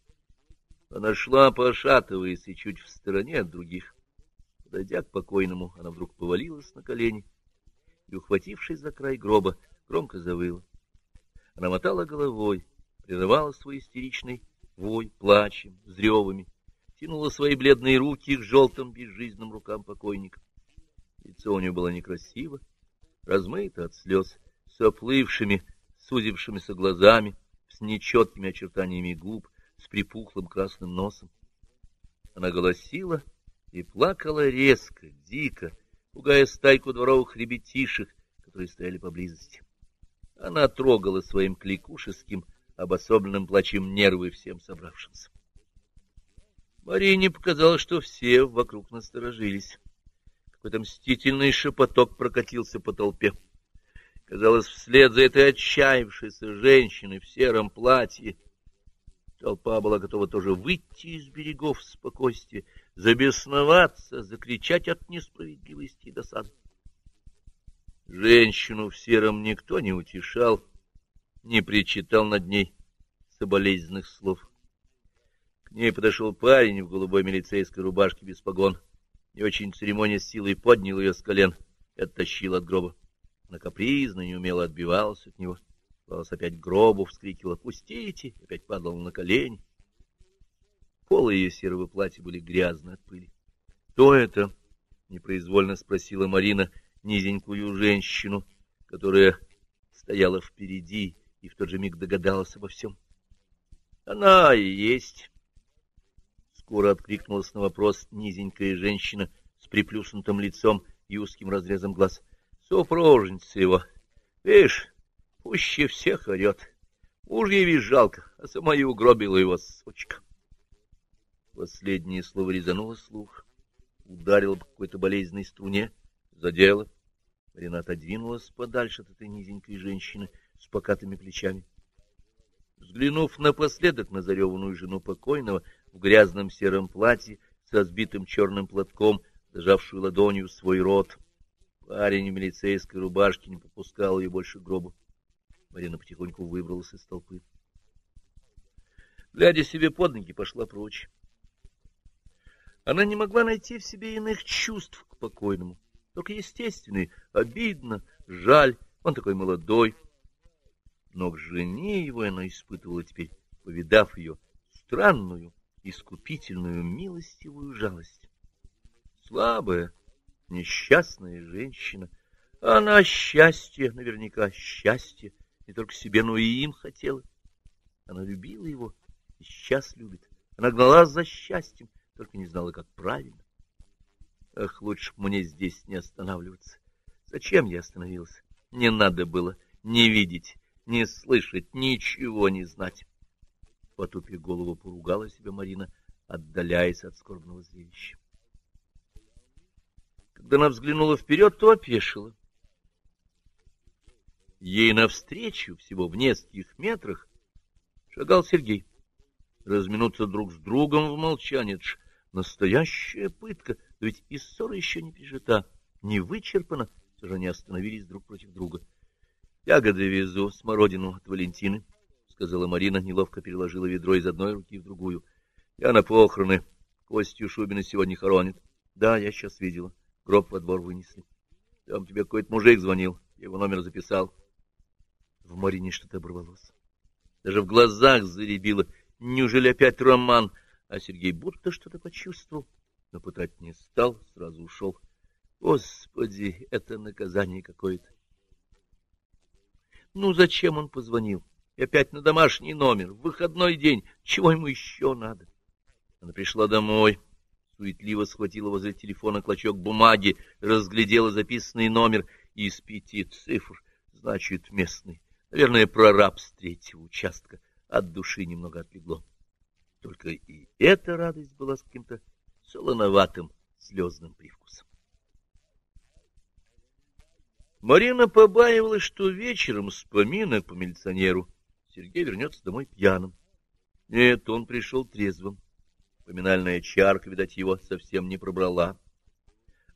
A: Она шла, пошатываясь, и чуть в стороне от других. Подойдя к покойному, она вдруг повалилась на колени и, ухватившись за край гроба, громко завыла. Она мотала головой, прерывала свой истеричный вой плачем, взревами, тянула свои бледные руки к желтым безжизненным рукам покойника. Лицо у нее было некрасиво, размыто от слез, с оплывшими, сузившимися глазами, с нечеткими очертаниями губ, с припухлым красным носом. Она голосила и плакала резко, дико, пугая стайку дворовых ребятишек, которые стояли поблизости. Она трогала своим кликушеским, обособленным плачем нервы всем собравшимся. Марине показалось, что все вокруг насторожились. Какой-то мстительный шепоток прокатился по толпе. Казалось, вслед за этой отчаявшейся женщиной в сером платье толпа была готова тоже выйти из берегов спокойствия, забесноваться, закричать от несправедливости и досады. Женщину в сером никто не утешал, не причитал над ней соболезненных слов. К ней подошел парень в голубой милицейской рубашке без погон, и очень церемония с силой поднял ее с колен и оттащил от гроба. Она капризно, неумело отбивалась от него. Клалась опять к гробу, вскрикивала «Пустите!» опять падала на колени. Полы ее серого платья были грязны от пыли. «Кто это?» — непроизвольно спросила Марина низенькую женщину, которая стояла впереди и в тот же миг догадалась обо всем. Она и есть. Скоро откликнулась на вопрос низенькая женщина с приплюснутым лицом и узким разрезом глаз. Супружница его. Видишь, пуще всех орет. Уж ей ведь жалко, а сама и угробила его, сучка. Последнее слово резануло слух, ударило по какой-то болезненной струне, задело. Рената двинулась подальше от этой низенькой женщины, с покатыми плечами. Взглянув напоследок на зареванную жену покойного в грязном сером платье с разбитым черным платком, зажавшую ладонью свой рот, парень в милицейской рубашке не попускал ее больше к гробу. Марина потихоньку выбралась из толпы. Глядя себе под ноги, пошла прочь. Она не могла найти в себе иных чувств к покойному, только естественные, обидно, жаль, он такой молодой, но к жене его она испытывала теперь, повидав ее, странную, искупительную, милостивую жалость. Слабая, несчастная женщина, она счастье, наверняка счастье, не только себе, но и им хотела. Она любила его и сейчас любит. Она гналась за счастьем, только не знала, как правильно. Ах, лучше мне здесь не останавливаться. Зачем я остановился? Не надо было не видеть, не слышать, ничего не знать. Потупив голову, поругала себя Марина, отдаляясь от скорбного зрелища. Когда она взглянула вперед, то опешила. Ей навстречу, всего в нескольких метрах, шагал Сергей. Разминуться друг с другом в молчании — настоящая пытка, да ведь и ссора еще не пережита, не вычерпана, все же они остановились друг против друга. — Ягоды везу, смородину от Валентины, — сказала Марина, неловко переложила ведро из одной руки в другую. — Я на похороны. Костю Шубина сегодня хоронит. — Да, я сейчас видела. Гроб во двор вынесли. Там тебе какой-то мужик звонил, его номер записал. В Марине что-то оборвалось. Даже в глазах заребило. Неужели опять роман? А Сергей будто что-то почувствовал, но пытать не стал, сразу ушел. Господи, это наказание какое-то. Ну, зачем он позвонил? И опять на домашний номер, в выходной день. Чего ему еще надо? Она пришла домой, суетливо схватила возле телефона клочок бумаги, разглядела записанный номер из пяти цифр, значит, местный. Наверное, прораб с третьего участка. От души немного отлегло. Только и эта радость была с каким-то солоноватым слезным привкусом. Марина побаивалась, что вечером с помина по милиционеру Сергей вернется домой пьяным. Нет, он пришел трезвым. Поминальная чарка, видать, его совсем не пробрала.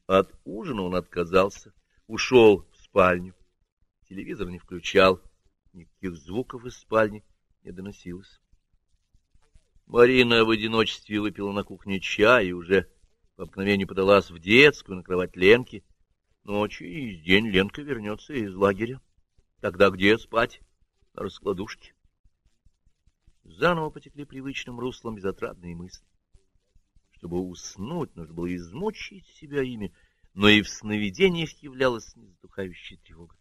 A: От ужина он отказался, ушел в спальню. Телевизор не включал, никаких звуков из спальни не доносилось. Марина в одиночестве выпила на кухне чай и уже по обыкновению подалась в детскую на кровать Ленки. Но через день Ленка вернется из лагеря. Тогда где спать? На раскладушке. Заново потекли привычным руслом безотрадные мысли. Чтобы уснуть, нужно было измучить себя ими, но и в сновидениях являлась незатухающая тревога.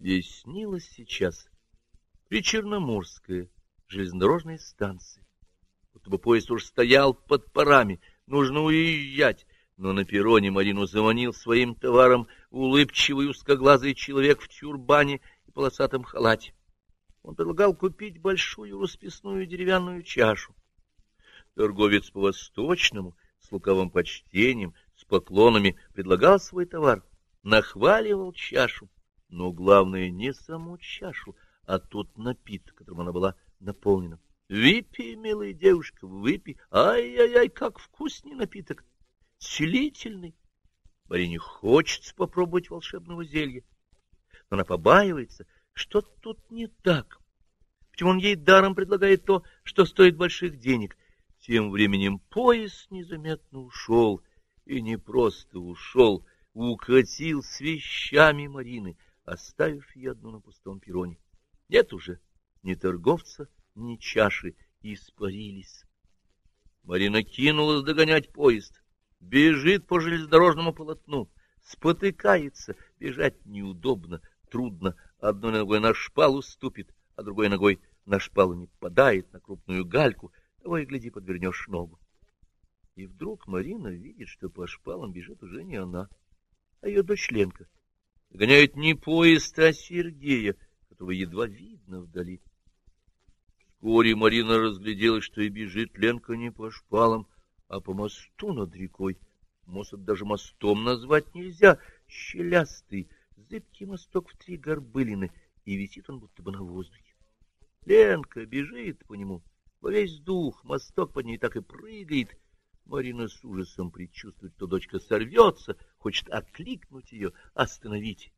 A: Ей снилось сейчас Причерноморская железнодорожная станция. Будто бы поезд уж стоял под парами, нужно уезжать, но на перроне Марину заманил своим товаром улыбчивый узкоглазый человек в тюрбане и полосатом халате. Он предлагал купить большую расписную деревянную чашу. Торговец по-восточному, с луковым почтением, с поклонами предлагал свой товар, нахваливал чашу, но главное не саму чашу, а тот напиток, которым она была наполнена. Выпей, милая девушка, выпей. Ай-яй-яй, как вкусный напиток. Целительный. Марине хочется попробовать волшебного зелья. Но она побаивается, что тут не так. Почему он ей даром предлагает то, что стоит больших денег — тем временем поезд незаметно ушел, и не просто ушел, укатил с вещами Марины, оставив ее одну на пустом перроне. Нет уже ни торговца, ни чаши, испарились. Марина кинулась догонять поезд, бежит по железнодорожному полотну, спотыкается, бежать неудобно, трудно, одной ногой на шпалу ступит, а другой ногой на шпалу не попадает, на крупную гальку — того и гляди, подвернешь ногу. И вдруг Марина видит, что по шпалам бежит уже не она, а ее дочь Ленка. Гоняет не поезд, а Сергея, которого едва видно вдали. Вскоре Марина разглядела, что и бежит Ленка не по шпалам, а по мосту над рекой. Мост даже мостом назвать нельзя. Щелястый, зыбкий мосток в три горбылины, и висит он будто бы на воздухе. Ленка бежит по нему, во весь дух, мосток под ней так и прыгает. Марина с ужасом предчувствует, что дочка сорвется, хочет окликнуть ее, остановить.